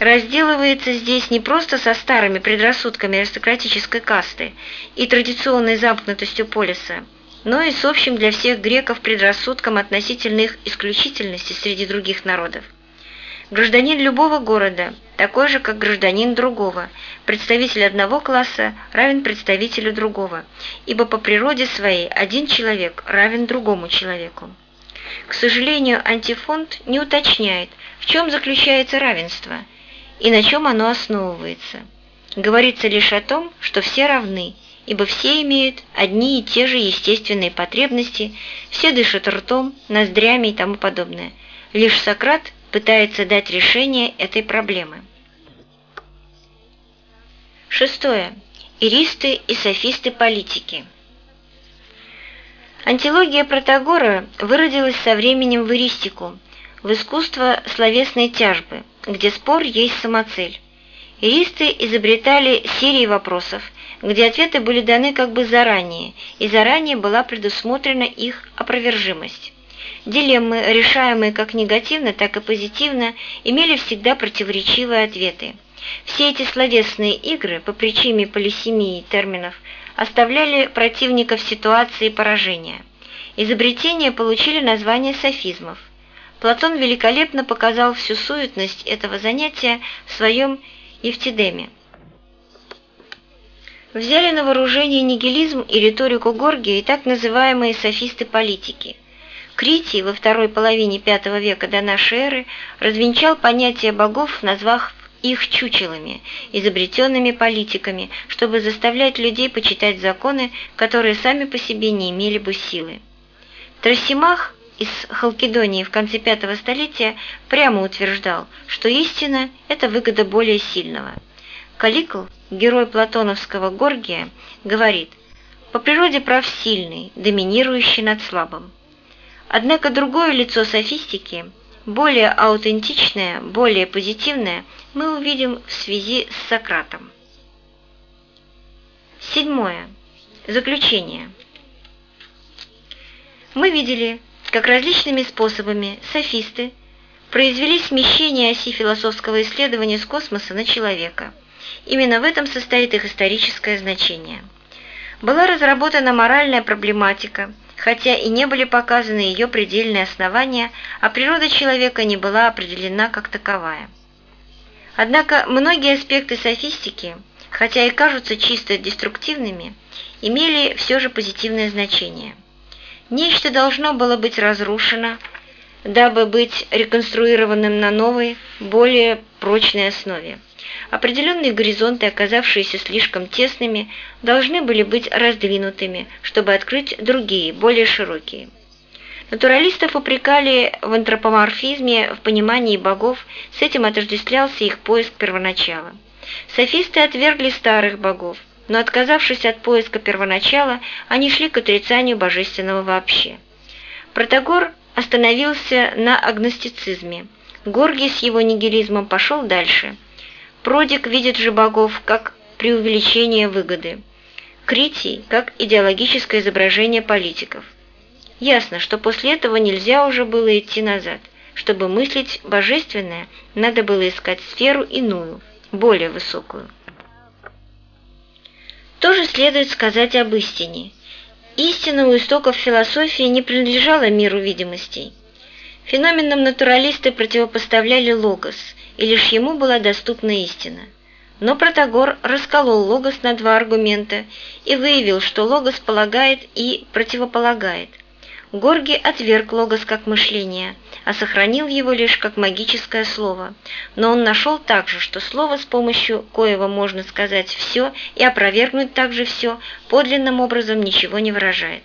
разделывается здесь не просто со старыми предрассудками аристократической касты и традиционной замкнутостью полиса, но и с общим для всех греков предрассудком относительно их исключительности среди других народов. Гражданин любого города, такой же, как гражданин другого, представитель одного класса равен представителю другого, ибо по природе своей один человек равен другому человеку. К сожалению, антифонд не уточняет, в чем заключается равенство – и на чем оно основывается. Говорится лишь о том, что все равны, ибо все имеют одни и те же естественные потребности, все дышат ртом, ноздрями и тому подобное. Лишь Сократ пытается дать решение этой проблемы. Шестое. Иристы и софисты политики. Антилогия Протагора выродилась со временем в иристику, в искусство словесной тяжбы, где спор есть самоцель. Иристы изобретали серии вопросов, где ответы были даны как бы заранее, и заранее была предусмотрена их опровержимость. Дилеммы, решаемые как негативно, так и позитивно, имели всегда противоречивые ответы. Все эти словесные игры по причине полисемии терминов оставляли противника в ситуации поражения. Изобретения получили название софизмов. Платон великолепно показал всю суетность этого занятия в своем Евтидеме. Взяли на вооружение нигилизм и риторику Горгия и так называемые софисты политики. Критий во второй половине V века до нашей эры развенчал понятие богов, назвав их чучелами, изобретенными политиками, чтобы заставлять людей почитать законы, которые сами по себе не имели бы силы. Тросимах из Халкидонии в конце пятого столетия прямо утверждал, что истина – это выгода более сильного. Каликл, герой платоновского Горгия, говорит, по природе прав сильный, доминирующий над слабым. Однако другое лицо софистики, более аутентичное, более позитивное, мы увидим в связи с Сократом. Седьмое. Заключение. Мы видели, как различными способами софисты произвели смещение оси философского исследования с космоса на человека. Именно в этом состоит их историческое значение. Была разработана моральная проблематика, хотя и не были показаны ее предельные основания, а природа человека не была определена как таковая. Однако многие аспекты софистики, хотя и кажутся чисто деструктивными, имели все же позитивное значение. Нечто должно было быть разрушено, дабы быть реконструированным на новой, более прочной основе. Определенные горизонты, оказавшиеся слишком тесными, должны были быть раздвинутыми, чтобы открыть другие, более широкие. Натуралистов упрекали в антропоморфизме, в понимании богов, с этим отождествлялся их поиск первоначала. Софисты отвергли старых богов, но отказавшись от поиска первоначала, они шли к отрицанию божественного вообще. Протагор остановился на агностицизме. Горгий с его нигилизмом пошел дальше. Продик видит же богов как преувеличение выгоды. Критий – как идеологическое изображение политиков. Ясно, что после этого нельзя уже было идти назад. Чтобы мыслить божественное, надо было искать сферу иную, более высокую. Тоже следует сказать об истине – Истина у истоков философии не принадлежала миру видимостей. Феноменам натуралисты противопоставляли логос, и лишь ему была доступна истина. Но Протагор расколол логос на два аргумента и выявил, что логос полагает и противополагает. Горги отверг логос как мышление, а сохранил его лишь как магическое слово. Но он нашел также, что слово, с помощью коего можно сказать все и опровергнуть также все, подлинным образом ничего не выражает.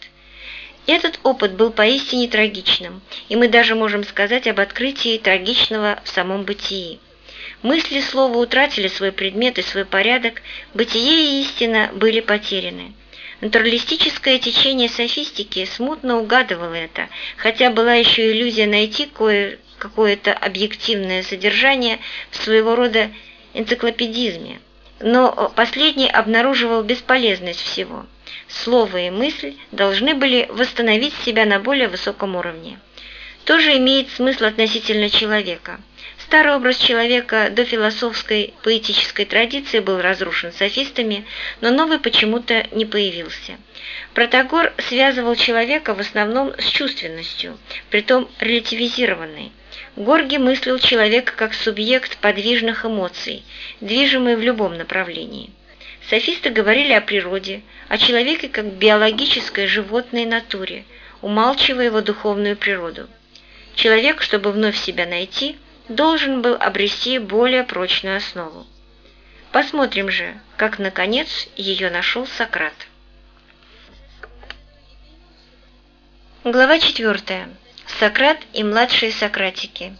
Этот опыт был поистине трагичным, и мы даже можем сказать об открытии трагичного в самом бытии. Мысли слова утратили свой предмет и свой порядок, бытие и истина были потеряны. Натуралистическое течение софистики смутно угадывало это, хотя была еще иллюзия найти кое какое-то объективное содержание в своего рода энциклопедизме. Но последний обнаруживал бесполезность всего. Слово и мысль должны были восстановить себя на более высоком уровне. То же имеет смысл относительно человека – Старый образ человека до философской поэтической традиции был разрушен софистами, но новый почему-то не появился. Протагор связывал человека в основном с чувственностью, притом релятивизированной. Горги мыслил человека как субъект подвижных эмоций, движимый в любом направлении. Софисты говорили о природе, о человеке как биологической животной натуре, умалчивая его духовную природу. Человек, чтобы вновь себя найти, должен был обрести более прочную основу. Посмотрим же, как, наконец, ее нашел Сократ. Глава 4. Сократ и младшие сократики.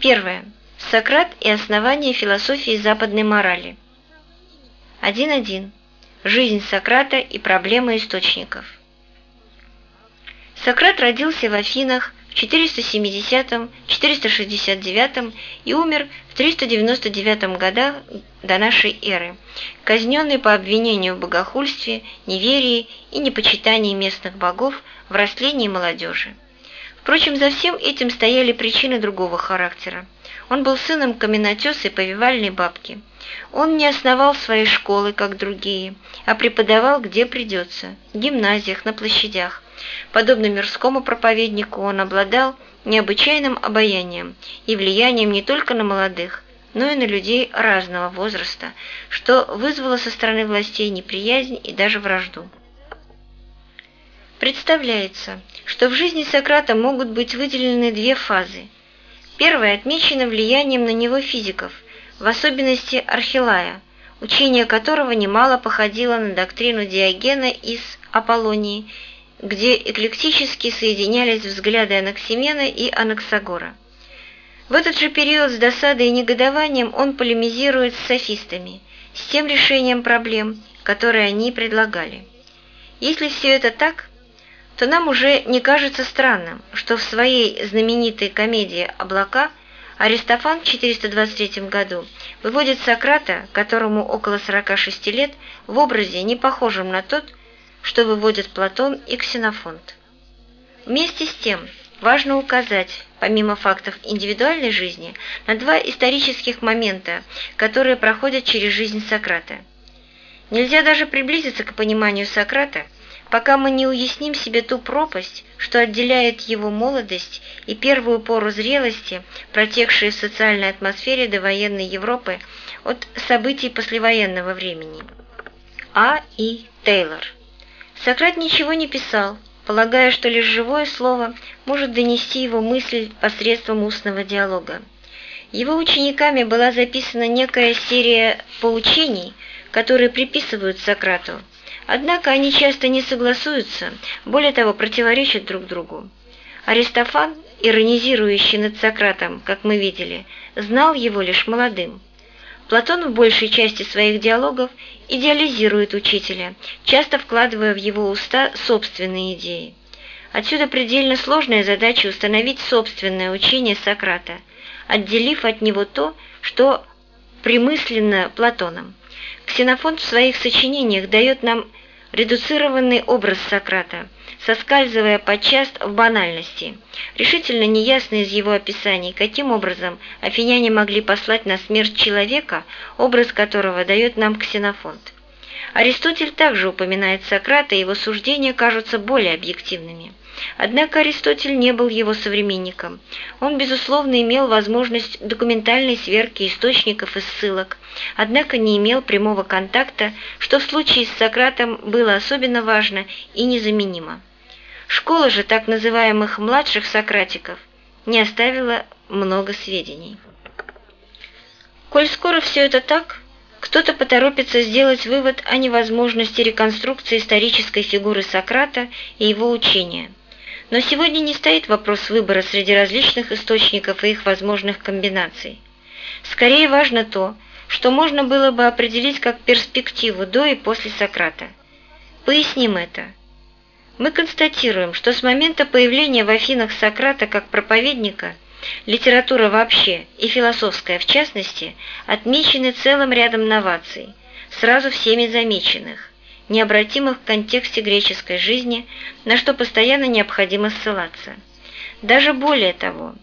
Первое. Сократ и основание философии западной морали. 1.1. Жизнь Сократа и проблемы источников. Сократ родился в Афинах в 470-469 и умер в 399 годах до нашей эры, казненный по обвинению в богохульстве, неверии и непочитании местных богов в растлении молодежи. Впрочем, за всем этим стояли причины другого характера. Он был сыном каменотеса и повивальной бабки. Он не основал своей школы, как другие, а преподавал где придется – в гимназиях, на площадях, Подобно мирскому проповеднику, он обладал необычайным обаянием и влиянием не только на молодых, но и на людей разного возраста, что вызвало со стороны властей неприязнь и даже вражду. Представляется, что в жизни Сократа могут быть выделены две фазы. Первая отмечена влиянием на него физиков, в особенности Архилая, учение которого немало походило на доктрину Диогена из Аполлонии где эклектически соединялись взгляды Анаксимена и Анаксагора. В этот же период с досадой и негодованием он полемизирует с софистами, с тем решением проблем, которые они предлагали. Если все это так, то нам уже не кажется странным, что в своей знаменитой комедии «Облака» Аристофан в 423 году выводит Сократа, которому около 46 лет, в образе, не похожем на тот, что выводят Платон и Ксенофонт. Вместе с тем, важно указать, помимо фактов индивидуальной жизни, на два исторических момента, которые проходят через жизнь Сократа. Нельзя даже приблизиться к пониманию Сократа, пока мы не уясним себе ту пропасть, что отделяет его молодость и первую пору зрелости, протекшие в социальной атмосфере довоенной Европы от событий послевоенного времени. А. И. Тейлор Сократ ничего не писал, полагая, что лишь живое слово может донести его мысль посредством устного диалога. Его учениками была записана некая серия поучений, которые приписывают Сократу, однако они часто не согласуются, более того, противоречат друг другу. Аристофан, иронизирующий над Сократом, как мы видели, знал его лишь молодым. Платон в большей части своих диалогов идеализирует учителя, часто вкладывая в его уста собственные идеи. Отсюда предельно сложная задача установить собственное учение Сократа, отделив от него то, что примысленно Платоном. Ксенофонт в своих сочинениях дает нам редуцированный образ Сократа, соскальзывая подчас в банальности. Решительно неясно из его описаний, каким образом афиняне могли послать на смерть человека, образ которого дает нам Ксенофонт. Аристотель также упоминает Сократа, и его суждения кажутся более объективными. Однако Аристотель не был его современником. Он, безусловно, имел возможность документальной сверки источников и ссылок, однако не имел прямого контакта, что в случае с Сократом было особенно важно и незаменимо. Школа же так называемых младших сократиков не оставила много сведений. Коль скоро все это так, кто-то поторопится сделать вывод о невозможности реконструкции исторической фигуры Сократа и его учения. Но сегодня не стоит вопрос выбора среди различных источников и их возможных комбинаций. Скорее важно то, что можно было бы определить как перспективу до и после Сократа. Поясним это – мы констатируем, что с момента появления в Афинах Сократа как проповедника литература вообще и философская в частности отмечены целым рядом новаций, сразу всеми замеченных, необратимых в контексте греческой жизни, на что постоянно необходимо ссылаться. Даже более того,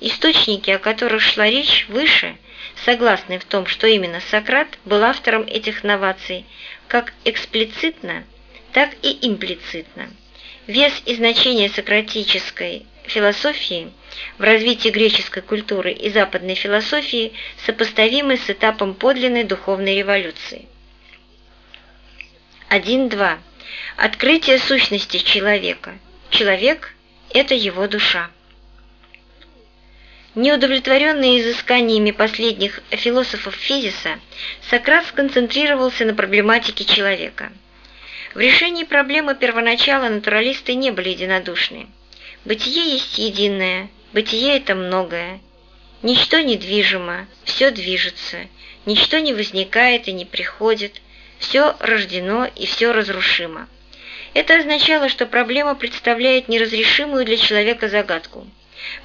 источники, о которых шла речь выше, согласны в том, что именно Сократ был автором этих новаций, как эксплицитно – так и имплицитно. Вес и значение сократической философии в развитии греческой культуры и западной философии сопоставимы с этапом подлинной духовной революции. 1.2. Открытие сущности человека. Человек – это его душа. Неудовлетворенный изысканиями последних философов физиса, Сократ сконцентрировался на проблематике человека – в решении проблемы первоначала натуралисты не были единодушны. Бытие есть единое, бытие – это многое. Ничто недвижимо, все движется, ничто не возникает и не приходит, все рождено и все разрушимо. Это означало, что проблема представляет неразрешимую для человека загадку.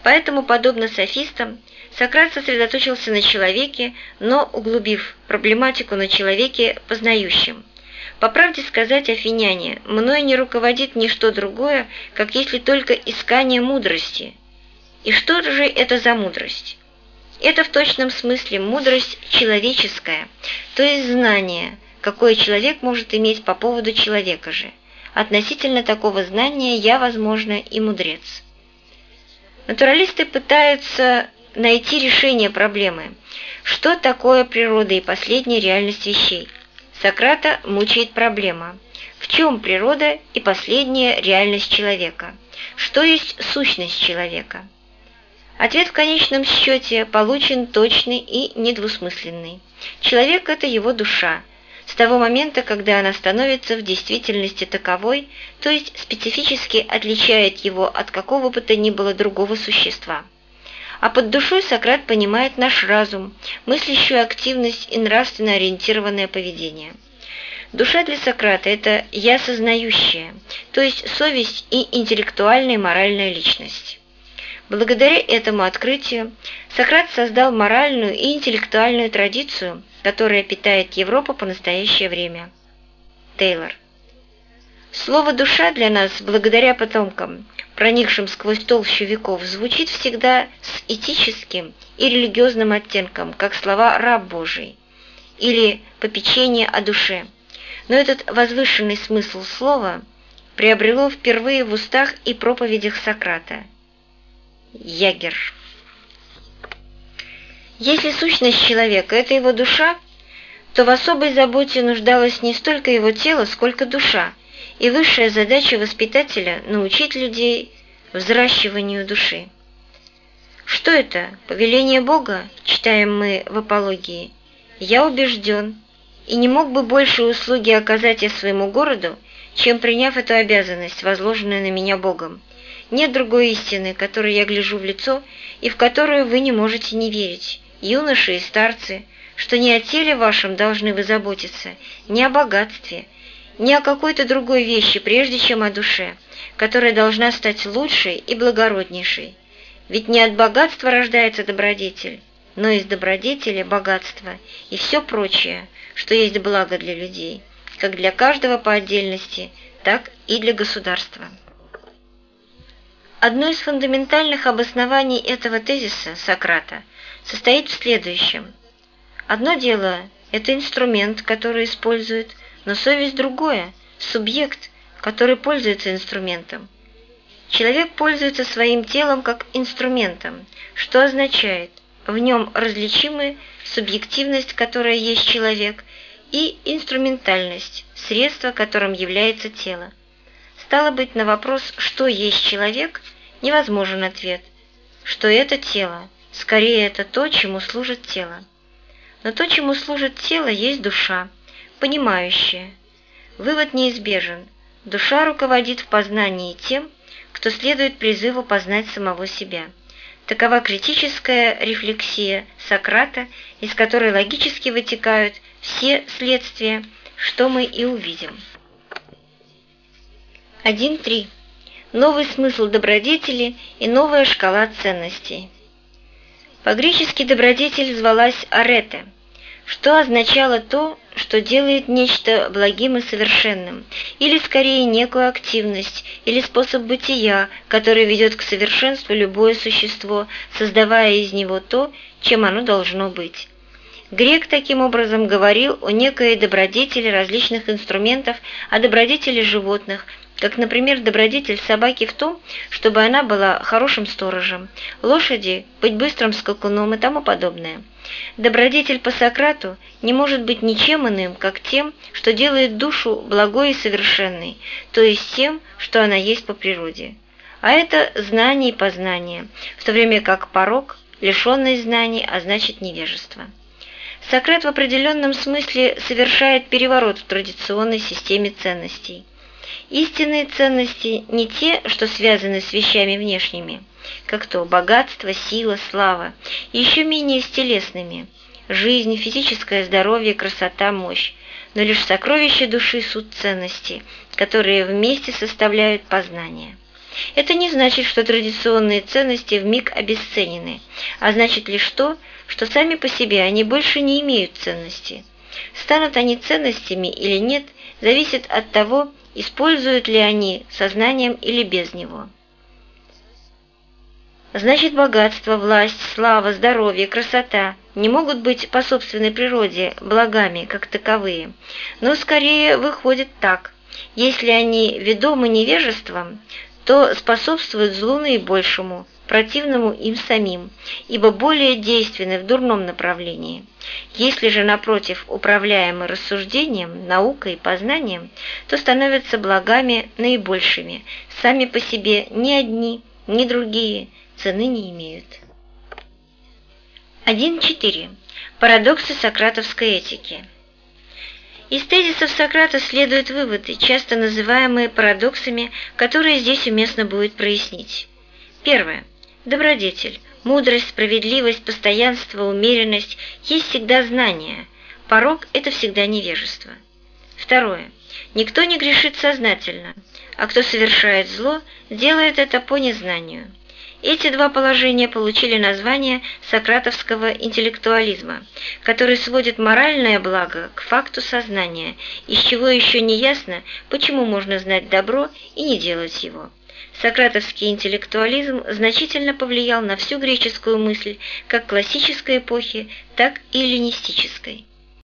Поэтому, подобно софистам, Сократ сосредоточился на человеке, но углубив проблематику на человеке познающем – по правде сказать, афиняне, мной не руководит ничто другое, как если только искание мудрости. И что же это за мудрость? Это в точном смысле мудрость человеческая, то есть знание, какое человек может иметь по поводу человека же. Относительно такого знания я, возможно, и мудрец. Натуралисты пытаются найти решение проблемы. Что такое природа и последняя реальность вещей? Сократа мучает проблема. В чем природа и последняя реальность человека? Что есть сущность человека? Ответ в конечном счете получен точный и недвусмысленный. Человек – это его душа, с того момента, когда она становится в действительности таковой, то есть специфически отличает его от какого бы то ни было другого существа. А под душой Сократ понимает наш разум, мыслящую активность и нравственно ориентированное поведение. Душа для Сократа – это «я сознающая», то есть совесть и интеллектуальная моральная личность. Благодаря этому открытию Сократ создал моральную и интеллектуальную традицию, которая питает Европу по настоящее время. Тейлор. Слово «душа» для нас, благодаря потомкам, проникшим сквозь толщу веков, звучит всегда с этическим и религиозным оттенком, как слова «раб Божий» или «попечение о душе». Но этот возвышенный смысл слова приобрело впервые в устах и проповедях Сократа. Ягер. Если сущность человека – это его душа, то в особой заботе нуждалось не столько его тело, сколько душа, и высшая задача воспитателя – научить людей взращиванию души. Что это? Повеление Бога, читаем мы в апологии. Я убежден, и не мог бы больше услуги оказать я своему городу, чем приняв эту обязанность, возложенную на меня Богом. Нет другой истины, которой я гляжу в лицо, и в которую вы не можете не верить, юноши и старцы, что не о теле вашем должны вы заботиться, не о богатстве, не о какой-то другой вещи, прежде чем о душе, которая должна стать лучшей и благороднейшей. Ведь не от богатства рождается добродетель, но из добродетели богатство и все прочее, что есть благо для людей, как для каждого по отдельности, так и для государства. Одно из фундаментальных обоснований этого тезиса Сократа состоит в следующем. Одно дело – это инструмент, который использует, но совесть другое – субъект, который пользуется инструментом. Человек пользуется своим телом как инструментом, что означает, в нем различимы субъективность, которая есть человек, и инструментальность, средство, которым является тело. Стало быть, на вопрос «что есть человек?» невозможен ответ, что это тело, скорее это то, чему служит тело. Но то, чему служит тело, есть душа, понимающая. Вывод неизбежен. Душа руководит в познании тем, кто следует призыву познать самого себя. Такова критическая рефлексия Сократа, из которой логически вытекают все следствия, что мы и увидим. 1.3. Новый смысл добродетели и новая шкала ценностей. По-гречески добродетель звалась арете, что означало то, что делает нечто благим и совершенным, или скорее некую активность, или способ бытия, который ведет к совершенству любое существо, создавая из него то, чем оно должно быть. Грек таким образом говорил о некой добродетели различных инструментов, о добродетели животных, как, например, добродетель собаки в том, чтобы она была хорошим сторожем, лошади – быть быстрым скакуном и тому подобное. Добродетель по Сократу не может быть ничем иным, как тем, что делает душу благой и совершенной, то есть тем, что она есть по природе. А это знание и познание, в то время как порог, лишенный знаний, а значит невежество. Сократ в определенном смысле совершает переворот в традиционной системе ценностей. Истинные ценности не те, что связаны с вещами внешними, как то богатство, сила, слава, еще менее с телесными – жизнь, физическое здоровье, красота, мощь, но лишь сокровища души суть ценности, которые вместе составляют познание. Это не значит, что традиционные ценности вмиг обесценены, а значит лишь то, что сами по себе они больше не имеют ценности. Станут они ценностями или нет, зависит от того, используют ли они сознанием или без него. Значит, богатство, власть, слава, здоровье, красота не могут быть по собственной природе благами, как таковые, но скорее выходит так. Если они ведомы невежеством, то способствуют злу наибольшему, противному им самим, ибо более действенны в дурном направлении. Если же, напротив, управляемы рассуждением, наукой познанием, то становятся благами наибольшими, сами по себе ни одни, ни другие цены не имеют. 1.4. Парадоксы сократовской этики. Из тезисов Сократа следуют выводы, часто называемые парадоксами, которые здесь уместно будет прояснить. Первое. Добродетель, мудрость, справедливость, постоянство, умеренность есть всегда знание. Порог – это всегда невежество. Второе. Никто не грешит сознательно, а кто совершает зло, делает это по незнанию. Эти два положения получили название сократовского интеллектуализма, который сводит моральное благо к факту сознания, из чего еще не ясно, почему можно знать добро и не делать его. Сократовский интеллектуализм значительно повлиял на всю греческую мысль как классической эпохи, так и эллинистической.